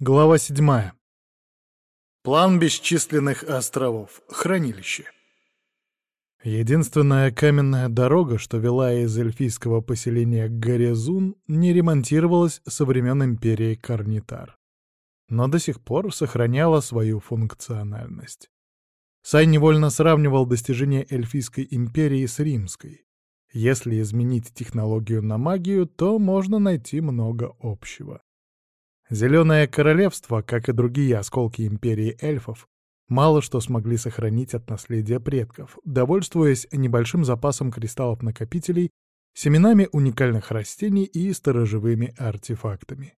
Глава 7. План бесчисленных островов. Хранилище. Единственная каменная дорога, что вела из эльфийского поселения Горезун, не ремонтировалась со времен империи Карнитар. Но до сих пор сохраняла свою функциональность. Сай невольно сравнивал достижения эльфийской империи с римской. Если изменить технологию на магию, то можно найти много общего. Зеленое королевство, как и другие осколки империи эльфов, мало что смогли сохранить от наследия предков, довольствуясь небольшим запасом кристаллов-накопителей, семенами уникальных растений и сторожевыми артефактами.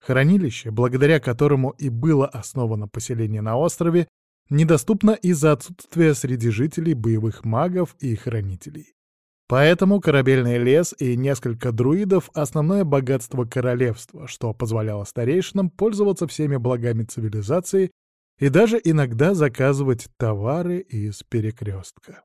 Хранилище, благодаря которому и было основано поселение на острове, недоступно из-за отсутствия среди жителей боевых магов и хранителей. Поэтому корабельный лес и несколько друидов — основное богатство королевства, что позволяло старейшинам пользоваться всеми благами цивилизации и даже иногда заказывать товары из перекрестка.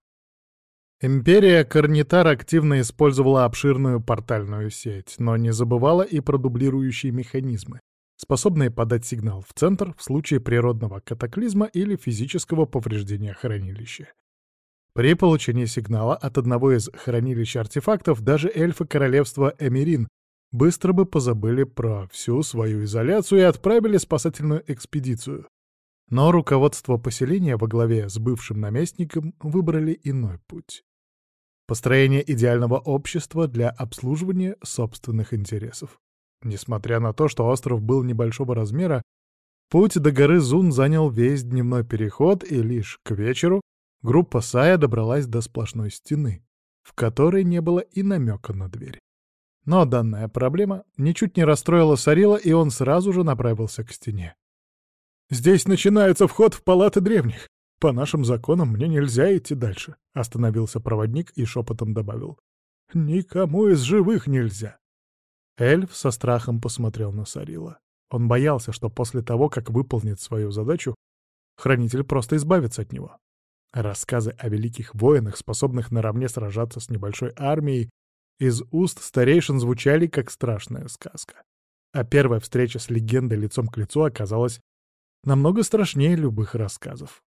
Империя Карнитар активно использовала обширную портальную сеть, но не забывала и про дублирующие механизмы, способные подать сигнал в центр в случае природного катаклизма или физического повреждения хранилища. При получении сигнала от одного из хранилищ артефактов даже эльфы королевства Эмирин быстро бы позабыли про всю свою изоляцию и отправили спасательную экспедицию. Но руководство поселения во главе с бывшим наместником выбрали иной путь. Построение идеального общества для обслуживания собственных интересов. Несмотря на то, что остров был небольшого размера, путь до горы Зун занял весь дневной переход, и лишь к вечеру Группа Сая добралась до сплошной стены, в которой не было и намека на дверь. Но данная проблема ничуть не расстроила Сарила, и он сразу же направился к стене. «Здесь начинается вход в палаты древних. По нашим законам мне нельзя идти дальше», — остановился проводник и шепотом добавил. «Никому из живых нельзя». Эльф со страхом посмотрел на Сарила. Он боялся, что после того, как выполнит свою задачу, хранитель просто избавится от него. Рассказы о великих воинах, способных наравне сражаться с небольшой армией, из уст старейшин звучали как страшная сказка. А первая встреча с легендой лицом к лицу оказалась намного страшнее любых рассказов.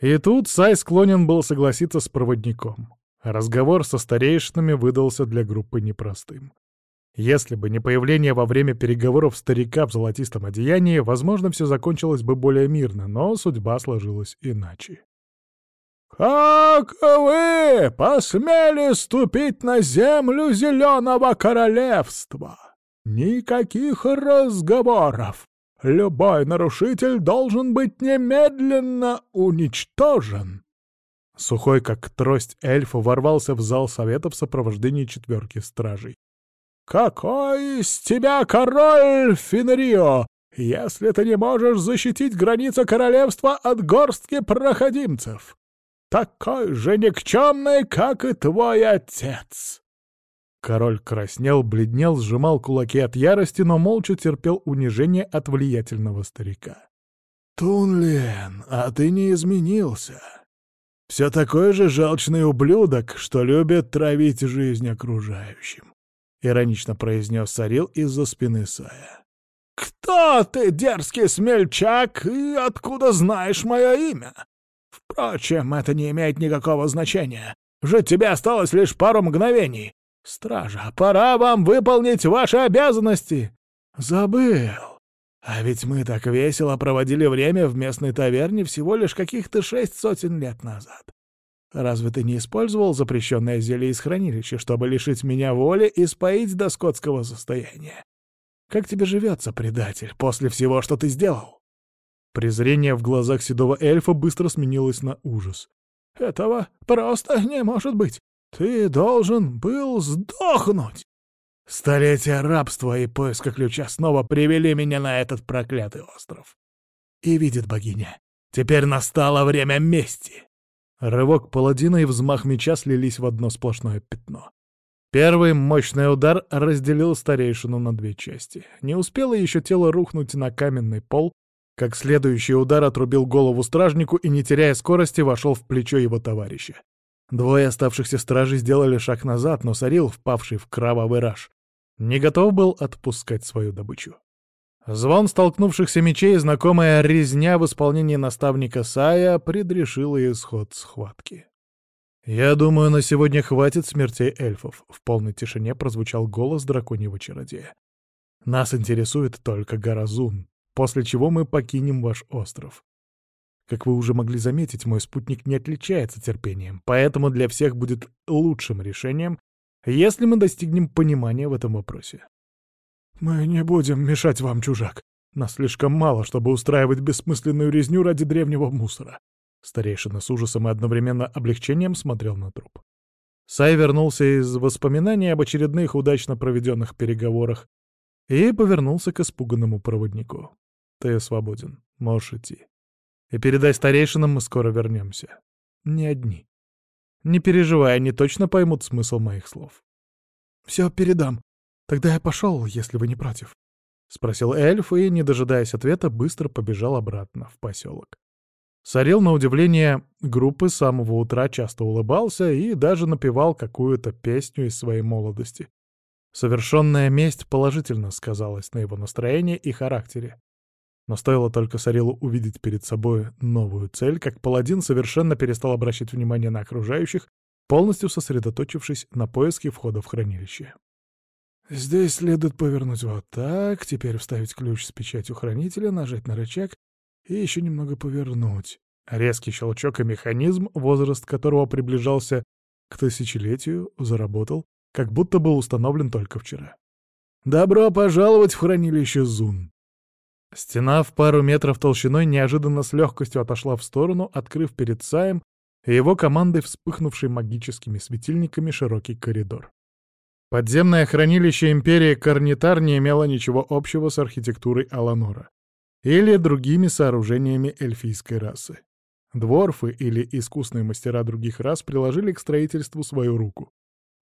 И тут Сай склонен был согласиться с проводником. Разговор со старейшинами выдался для группы непростым. Если бы не появление во время переговоров старика в золотистом одеянии, возможно, все закончилось бы более мирно, но судьба сложилась иначе. «Как вы посмели ступить на землю Зеленого Королевства? Никаких разговоров! Любой нарушитель должен быть немедленно уничтожен!» Сухой, как трость эльфа, ворвался в зал совета в сопровождении четверки стражей. «Какой из тебя король, Фенрио, если ты не можешь защитить границы королевства от горстки проходимцев? Такой же никчемный, как и твой отец!» Король краснел, бледнел, сжимал кулаки от ярости, но молча терпел унижение от влиятельного старика. «Тунлен, а ты не изменился. Все такой же жалчный ублюдок, что любит травить жизнь окружающим», — иронично произнес Сарил из-за спины Сая. «Кто ты, дерзкий смельчак, и откуда знаешь мое имя?» Впрочем, это не имеет никакого значения. Жить тебе осталось лишь пару мгновений. Стража, пора вам выполнить ваши обязанности. Забыл. А ведь мы так весело проводили время в местной таверне всего лишь каких-то шесть сотен лет назад. Разве ты не использовал запрещенное зелье из хранилища, чтобы лишить меня воли и споить до скотского состояния? Как тебе живется, предатель, после всего, что ты сделал? Презрение в глазах седого эльфа быстро сменилось на ужас. «Этого просто не может быть! Ты должен был сдохнуть!» Столетия рабства и поиска ключа снова привели меня на этот проклятый остров. И видит богиня, теперь настало время мести. Рывок паладина и взмах меча слились в одно сплошное пятно. Первый мощный удар разделил старейшину на две части. Не успело еще тело рухнуть на каменный пол, как следующий удар отрубил голову стражнику и, не теряя скорости, вошел в плечо его товарища. Двое оставшихся стражей сделали шаг назад, но Сарил, впавший в кровавый раж, не готов был отпускать свою добычу. Звон столкнувшихся мечей и знакомая резня в исполнении наставника Сая предрешила исход схватки. «Я думаю, на сегодня хватит смертей эльфов», — в полной тишине прозвучал голос драконьего чародея. «Нас интересует только Гаразун, после чего мы покинем ваш остров. Как вы уже могли заметить, мой спутник не отличается терпением, поэтому для всех будет лучшим решением, если мы достигнем понимания в этом вопросе. «Мы не будем мешать вам, чужак. Нас слишком мало, чтобы устраивать бессмысленную резню ради древнего мусора». Старейшина с ужасом и одновременно облегчением смотрел на труп. Сай вернулся из воспоминаний об очередных удачно проведенных переговорах и повернулся к испуганному проводнику. «Ты свободен. Можешь идти. И передай старейшинам, мы скоро вернемся. Не одни. Не переживай, они точно поймут смысл моих слов». «Все передам», «Тогда я пошел, если вы не против», — спросил эльф и, не дожидаясь ответа, быстро побежал обратно в поселок. Сорел, на удивление, группы с самого утра часто улыбался и даже напевал какую-то песню из своей молодости. Совершенная месть положительно сказалась на его настроении и характере. Но стоило только Сарилу увидеть перед собой новую цель, как паладин совершенно перестал обращать внимание на окружающих, полностью сосредоточившись на поиске входа в хранилище. Здесь следует повернуть вот так, теперь вставить ключ с печатью хранителя, нажать на рычаг и еще немного повернуть. Резкий щелчок и механизм, возраст которого приближался к тысячелетию, заработал, как будто был установлен только вчера. «Добро пожаловать в хранилище Зун!» Стена в пару метров толщиной неожиданно с легкостью отошла в сторону, открыв перед Саем и его командой, вспыхнувшей магическими светильниками, широкий коридор. Подземное хранилище империи Карнитар не имело ничего общего с архитектурой Аланора или другими сооружениями эльфийской расы. Дворфы или искусные мастера других рас приложили к строительству свою руку.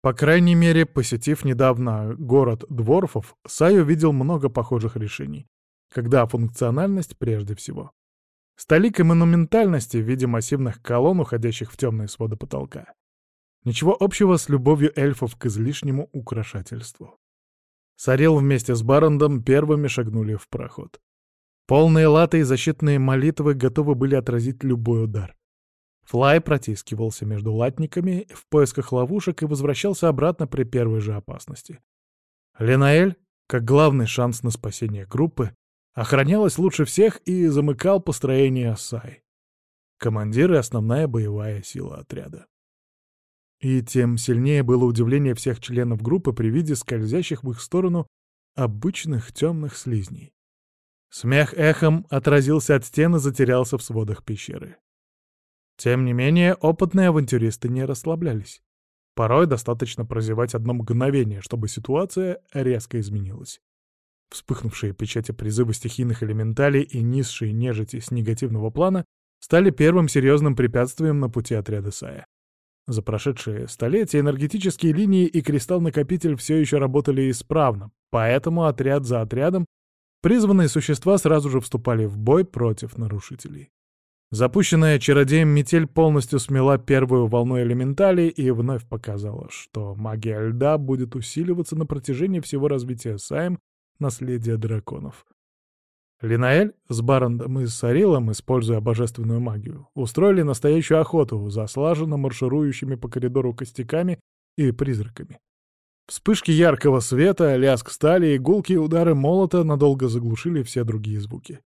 По крайней мере, посетив недавно город дворфов, Сай увидел много похожих решений, когда функциональность прежде всего. Столик и монументальности в виде массивных колонн, уходящих в темные своды потолка. Ничего общего с любовью эльфов к излишнему украшательству. Сарел вместе с Барандом первыми шагнули в проход. Полные латы и защитные молитвы готовы были отразить любой удар. Флай протискивался между латниками в поисках ловушек и возвращался обратно при первой же опасности. Ленаэль, как главный шанс на спасение группы, охранялась лучше всех и замыкал построение Сай. Командир и основная боевая сила отряда. И тем сильнее было удивление всех членов группы при виде скользящих в их сторону обычных темных слизней. Смех эхом отразился от стены, затерялся в сводах пещеры. Тем не менее, опытные авантюристы не расслаблялись. Порой достаточно прозевать одно мгновение, чтобы ситуация резко изменилась. Вспыхнувшие печати призыва стихийных элементалей и низшие нежити с негативного плана стали первым серьезным препятствием на пути отряда Сая. За прошедшие столетия энергетические линии и кристалл-накопитель все еще работали исправно, поэтому отряд за отрядом призванные существа сразу же вступали в бой против нарушителей. Запущенная чародеем метель полностью смела первую волну элементалей и вновь показала, что магия льда будет усиливаться на протяжении всего развития Сайм наследия драконов. Линаэль с Барандом и Сарилом, используя божественную магию, устроили настоящую охоту за слаженно марширующими по коридору костяками и призраками. Вспышки яркого света, лязг стали и гулкие удары молота надолго заглушили все другие звуки.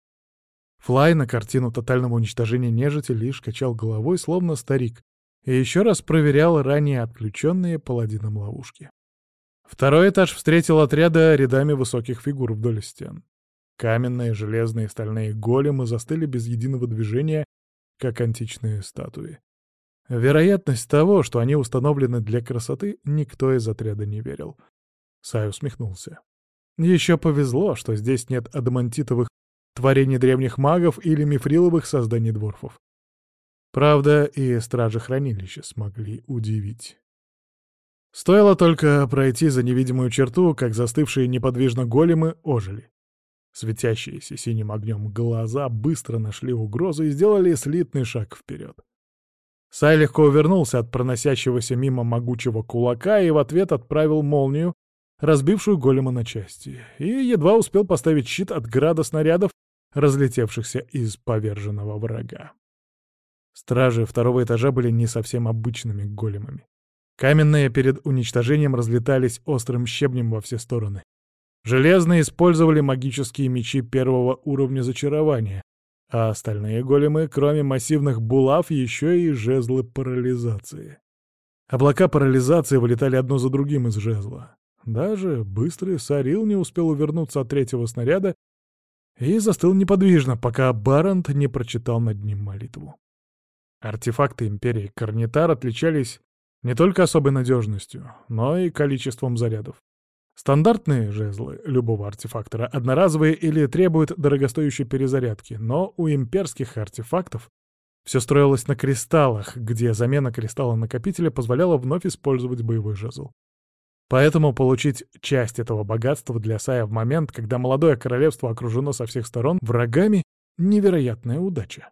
Флай на картину тотального уничтожения нежити лишь качал головой, словно старик, и еще раз проверял ранее отключенные паладином ловушки. Второй этаж встретил отряда рядами высоких фигур вдоль стен. Каменные, железные, стальные големы застыли без единого движения, как античные статуи. Вероятность того, что они установлены для красоты, никто из отряда не верил. Сай усмехнулся. Еще повезло, что здесь нет адамантитовых творений древних магов или мифриловых созданий дворфов. Правда, и стражи хранилища смогли удивить. Стоило только пройти за невидимую черту, как застывшие неподвижно големы ожили. Светящиеся синим огнем глаза быстро нашли угрозу и сделали слитный шаг вперед. Сай легко увернулся от проносящегося мимо могучего кулака и в ответ отправил молнию, разбившую голема на части, и едва успел поставить щит от града снарядов, разлетевшихся из поверженного врага. Стражи второго этажа были не совсем обычными големами. Каменные перед уничтожением разлетались острым щебнем во все стороны. Железные использовали магические мечи первого уровня зачарования, а остальные големы, кроме массивных булав, еще и жезлы парализации. Облака парализации вылетали одно за другим из жезла. Даже быстрый Сарил не успел увернуться от третьего снаряда и застыл неподвижно, пока Барант не прочитал над ним молитву. Артефакты Империи Карнитар отличались не только особой надежностью, но и количеством зарядов. Стандартные жезлы любого артефактора одноразовые или требуют дорогостоящей перезарядки, но у имперских артефактов все строилось на кристаллах, где замена кристалла-накопителя позволяла вновь использовать боевой жезл. Поэтому получить часть этого богатства для Сая в момент, когда молодое королевство окружено со всех сторон врагами — невероятная удача.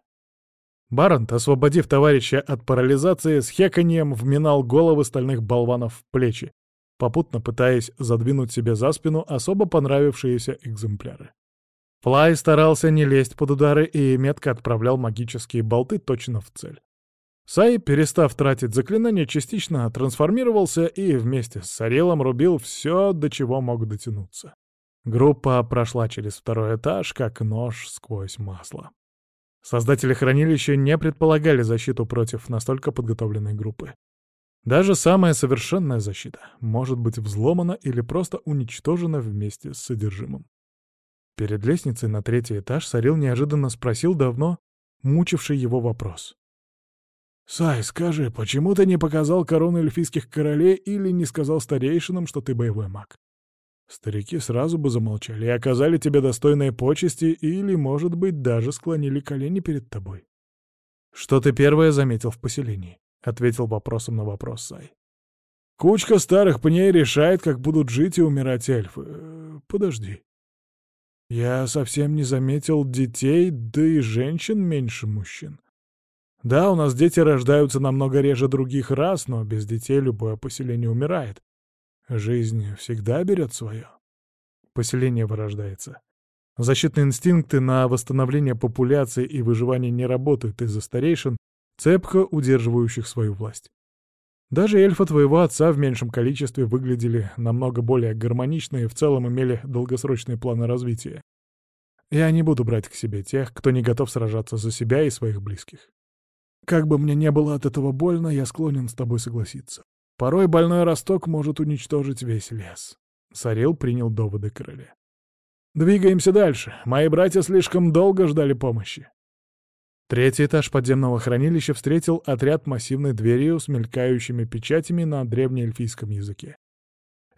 Барант, освободив товарища от парализации, с хеканьем вминал головы стальных болванов в плечи, попутно пытаясь задвинуть себе за спину особо понравившиеся экземпляры. Флай старался не лезть под удары и метко отправлял магические болты точно в цель. Сай, перестав тратить заклинания, частично трансформировался и вместе с Сарелом рубил все, до чего мог дотянуться. Группа прошла через второй этаж, как нож сквозь масло. Создатели хранилища не предполагали защиту против настолько подготовленной группы. Даже самая совершенная защита может быть взломана или просто уничтожена вместе с содержимым. Перед лестницей на третий этаж Сарил неожиданно спросил давно мучивший его вопрос. «Сай, скажи, почему ты не показал корону эльфийских королей или не сказал старейшинам, что ты боевой маг?» Старики сразу бы замолчали и оказали тебе достойные почести или, может быть, даже склонили колени перед тобой. «Что ты первое заметил в поселении?» — ответил вопросом на вопрос Сай. «Кучка старых пней решает, как будут жить и умирать эльфы. Э, подожди. Я совсем не заметил детей, да и женщин меньше мужчин. Да, у нас дети рождаются намного реже других рас, но без детей любое поселение умирает. Жизнь всегда берет свое. Поселение вырождается. Защитные инстинкты на восстановление популяции и выживание не работают из-за старейшин, цепко удерживающих свою власть. Даже эльфы твоего отца в меньшем количестве выглядели намного более гармонично и в целом имели долгосрочные планы развития. Я не буду брать к себе тех, кто не готов сражаться за себя и своих близких. Как бы мне не было от этого больно, я склонен с тобой согласиться. Порой больной росток может уничтожить весь лес. Сарил принял доводы короля. «Двигаемся дальше. Мои братья слишком долго ждали помощи». Третий этаж подземного хранилища встретил отряд массивной дверью с мелькающими печатями на древнеэльфийском языке.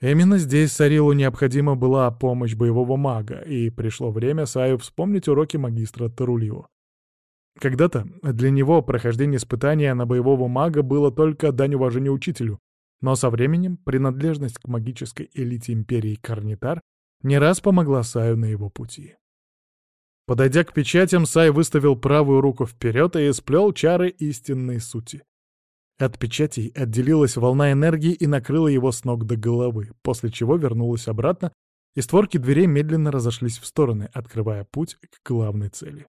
Именно здесь Сарилу необходима была помощь боевого мага, и пришло время Саю вспомнить уроки магистра Тарулио. Когда-то для него прохождение испытания на боевого мага было только дань уважения учителю, но со временем принадлежность к магической элите империи Карнитар не раз помогла Саю на его пути. Подойдя к печатям, Сай выставил правую руку вперед и сплел чары истинной сути. От печатей отделилась волна энергии и накрыла его с ног до головы, после чего вернулась обратно, и створки дверей медленно разошлись в стороны, открывая путь к главной цели.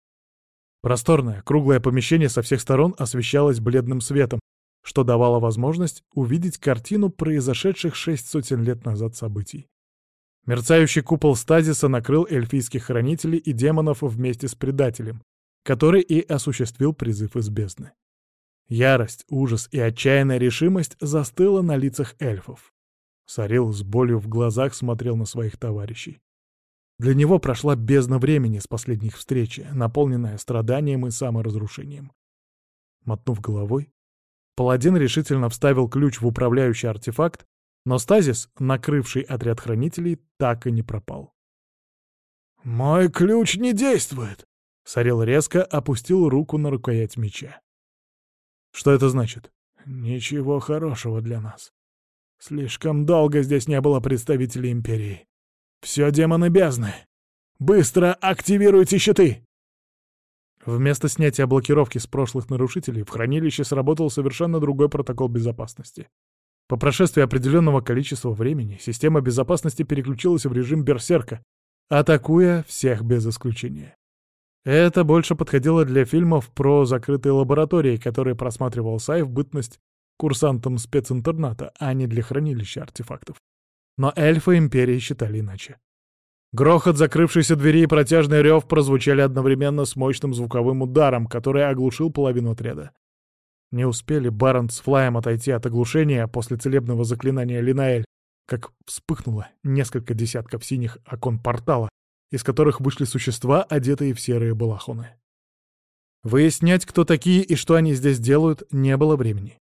Просторное, круглое помещение со всех сторон освещалось бледным светом, что давало возможность увидеть картину произошедших шесть сотен лет назад событий. Мерцающий купол стазиса накрыл эльфийских хранителей и демонов вместе с предателем, который и осуществил призыв из бездны. Ярость, ужас и отчаянная решимость застыла на лицах эльфов. Сарил с болью в глазах смотрел на своих товарищей. Для него прошла бездна времени с последних встречи, наполненная страданием и саморазрушением. Мотнув головой, Паладин решительно вставил ключ в управляющий артефакт, но стазис, накрывший отряд хранителей, так и не пропал. «Мой ключ не действует!» Сарел резко опустил руку на рукоять меча. «Что это значит?» «Ничего хорошего для нас. Слишком долго здесь не было представителей Империи. Все демоны бездны. Быстро активируйте щиты!» Вместо снятия блокировки с прошлых нарушителей в хранилище сработал совершенно другой протокол безопасности. По прошествии определенного количества времени система безопасности переключилась в режим берсерка, атакуя всех без исключения. Это больше подходило для фильмов про закрытые лаборатории, которые просматривал Сай бытность курсантом специнтерната, а не для хранилища артефактов. Но эльфы Империи считали иначе. Грохот закрывшейся двери и протяжный рев прозвучали одновременно с мощным звуковым ударом, который оглушил половину отряда. Не успели Барон с Флаем отойти от оглушения после целебного заклинания Линаэль, как вспыхнуло несколько десятков синих окон портала, из которых вышли существа, одетые в серые балахоны. Выяснять, кто такие и что они здесь делают, не было времени.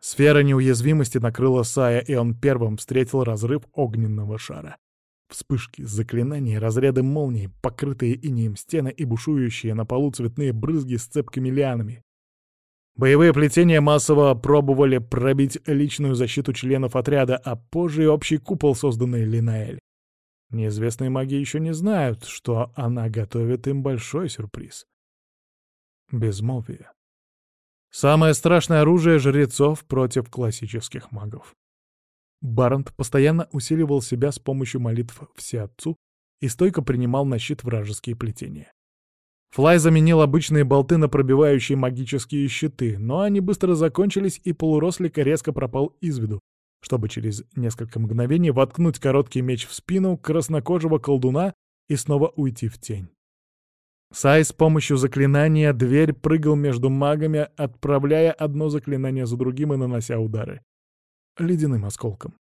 Сфера неуязвимости накрыла Сая, и он первым встретил разрыв огненного шара. Вспышки, заклинания, разряды молний, покрытые инеем стены и бушующие на полу цветные брызги с цепкими лианами. Боевые плетения массово пробовали пробить личную защиту членов отряда, а позже и общий купол, созданный Линаэль. Неизвестные маги еще не знают, что она готовит им большой сюрприз. Безмолвие. Самое страшное оружие жрецов против классических магов. Барант постоянно усиливал себя с помощью молитв Всеотцу и стойко принимал на щит вражеские плетения. Флай заменил обычные болты на пробивающие магические щиты, но они быстро закончились, и полурослик резко пропал из виду, чтобы через несколько мгновений воткнуть короткий меч в спину краснокожего колдуна и снова уйти в тень. Сай с помощью заклинания дверь прыгал между магами, отправляя одно заклинание за другим и нанося удары. Ледяным осколком.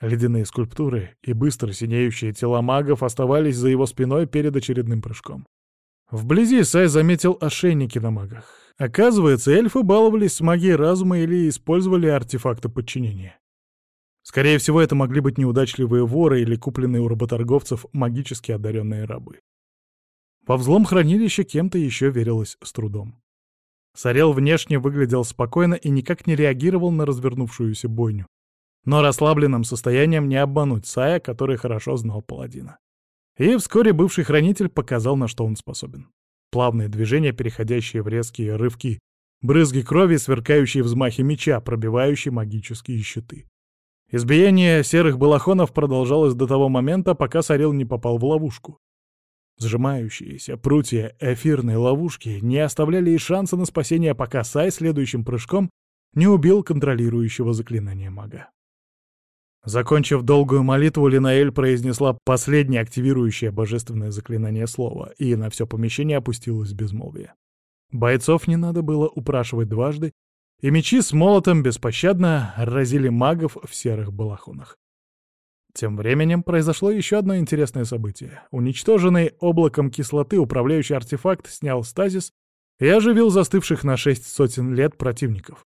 Ледяные скульптуры и быстро синеющие тела магов оставались за его спиной перед очередным прыжком. Вблизи Сай заметил ошейники на магах. Оказывается, эльфы баловались с магией разума или использовали артефакты подчинения. Скорее всего, это могли быть неудачливые воры или купленные у работорговцев магически одаренные рабы. Во взлом хранилища кем-то еще верилось с трудом. Сарел внешне выглядел спокойно и никак не реагировал на развернувшуюся бойню. Но расслабленным состоянием не обмануть Сая, который хорошо знал паладина. И вскоре бывший хранитель показал, на что он способен. Плавные движения, переходящие в резкие рывки, брызги крови, сверкающие взмахи меча, пробивающие магические щиты. Избиение серых балахонов продолжалось до того момента, пока Сарил не попал в ловушку. Сжимающиеся прутья эфирной ловушки не оставляли и шанса на спасение, пока Сай следующим прыжком не убил контролирующего заклинание мага. Закончив долгую молитву, Линаэль произнесла последнее активирующее божественное заклинание слова, и на все помещение опустилось безмолвие. Бойцов не надо было упрашивать дважды, и мечи с молотом беспощадно разили магов в серых балахонах. Тем временем произошло еще одно интересное событие. Уничтоженный облаком кислоты управляющий артефакт снял стазис и оживил застывших на шесть сотен лет противников.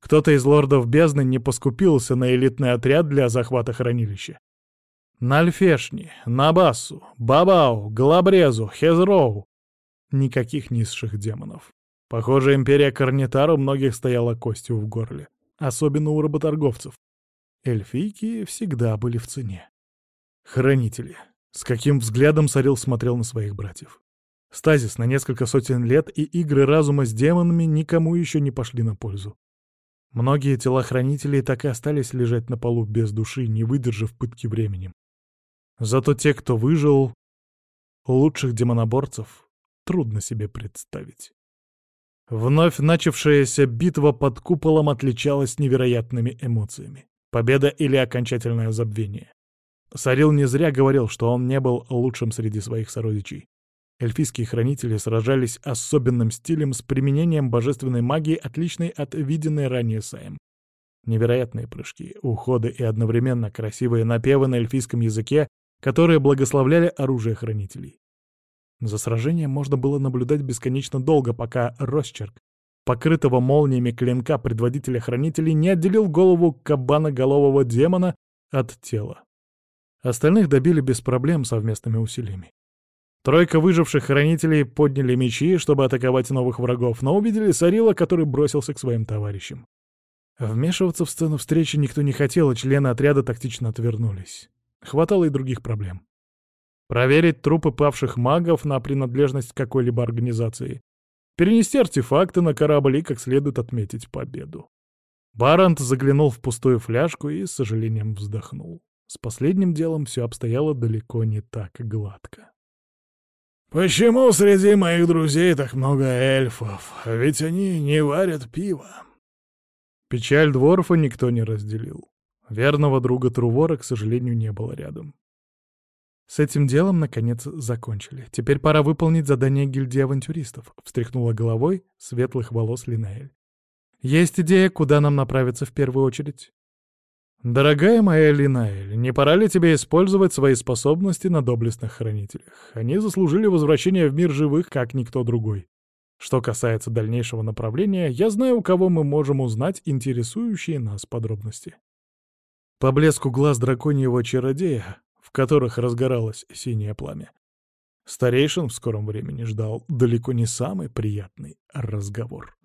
Кто-то из лордов бездны не поскупился на элитный отряд для захвата хранилища. На Альфешни, Набасу, Бабау, Галабрезу, Хезроу. Никаких низших демонов. Похоже, империя Карнитар у многих стояла костью в горле. Особенно у работорговцев. Эльфийки всегда были в цене. Хранители. С каким взглядом Сарил смотрел на своих братьев. Стазис на несколько сотен лет и игры разума с демонами никому еще не пошли на пользу. Многие телохранители так и остались лежать на полу без души, не выдержав пытки временем. Зато те, кто выжил, лучших демоноборцев трудно себе представить. Вновь начавшаяся битва под куполом отличалась невероятными эмоциями. Победа или окончательное забвение. Сарил не зря говорил, что он не был лучшим среди своих сородичей. Эльфийские хранители сражались особенным стилем с применением божественной магии, отличной от виденной ранее Саем. Невероятные прыжки, уходы и одновременно красивые напевы на эльфийском языке, которые благословляли оружие хранителей. За сражением можно было наблюдать бесконечно долго, пока росчерк, покрытого молниями клинка предводителя хранителей, не отделил голову кабана-голового демона от тела. Остальных добили без проблем совместными усилиями. Тройка выживших хранителей подняли мечи, чтобы атаковать новых врагов, но увидели Сарила, который бросился к своим товарищам. Вмешиваться в сцену встречи никто не хотел, и члены отряда тактично отвернулись. Хватало и других проблем. Проверить трупы павших магов на принадлежность какой-либо организации. Перенести артефакты на корабль и как следует отметить победу. Барант заглянул в пустую фляжку и с сожалением вздохнул. С последним делом все обстояло далеко не так гладко. «Почему среди моих друзей так много эльфов? Ведь они не варят пиво». Печаль Дворфа никто не разделил. Верного друга Трувора, к сожалению, не было рядом. С этим делом, наконец, закончили. Теперь пора выполнить задание гильдии авантюристов, — встряхнула головой светлых волос Линаэль. Есть идея, куда нам направиться в первую очередь? Дорогая моя Линаэль, не пора ли тебе использовать свои способности на доблестных хранителях? Они заслужили возвращение в мир живых, как никто другой. Что касается дальнейшего направления, я знаю, у кого мы можем узнать интересующие нас подробности. По блеску глаз драконьего чародея которых разгоралось синее пламя. Старейшин в скором времени ждал далеко не самый приятный разговор.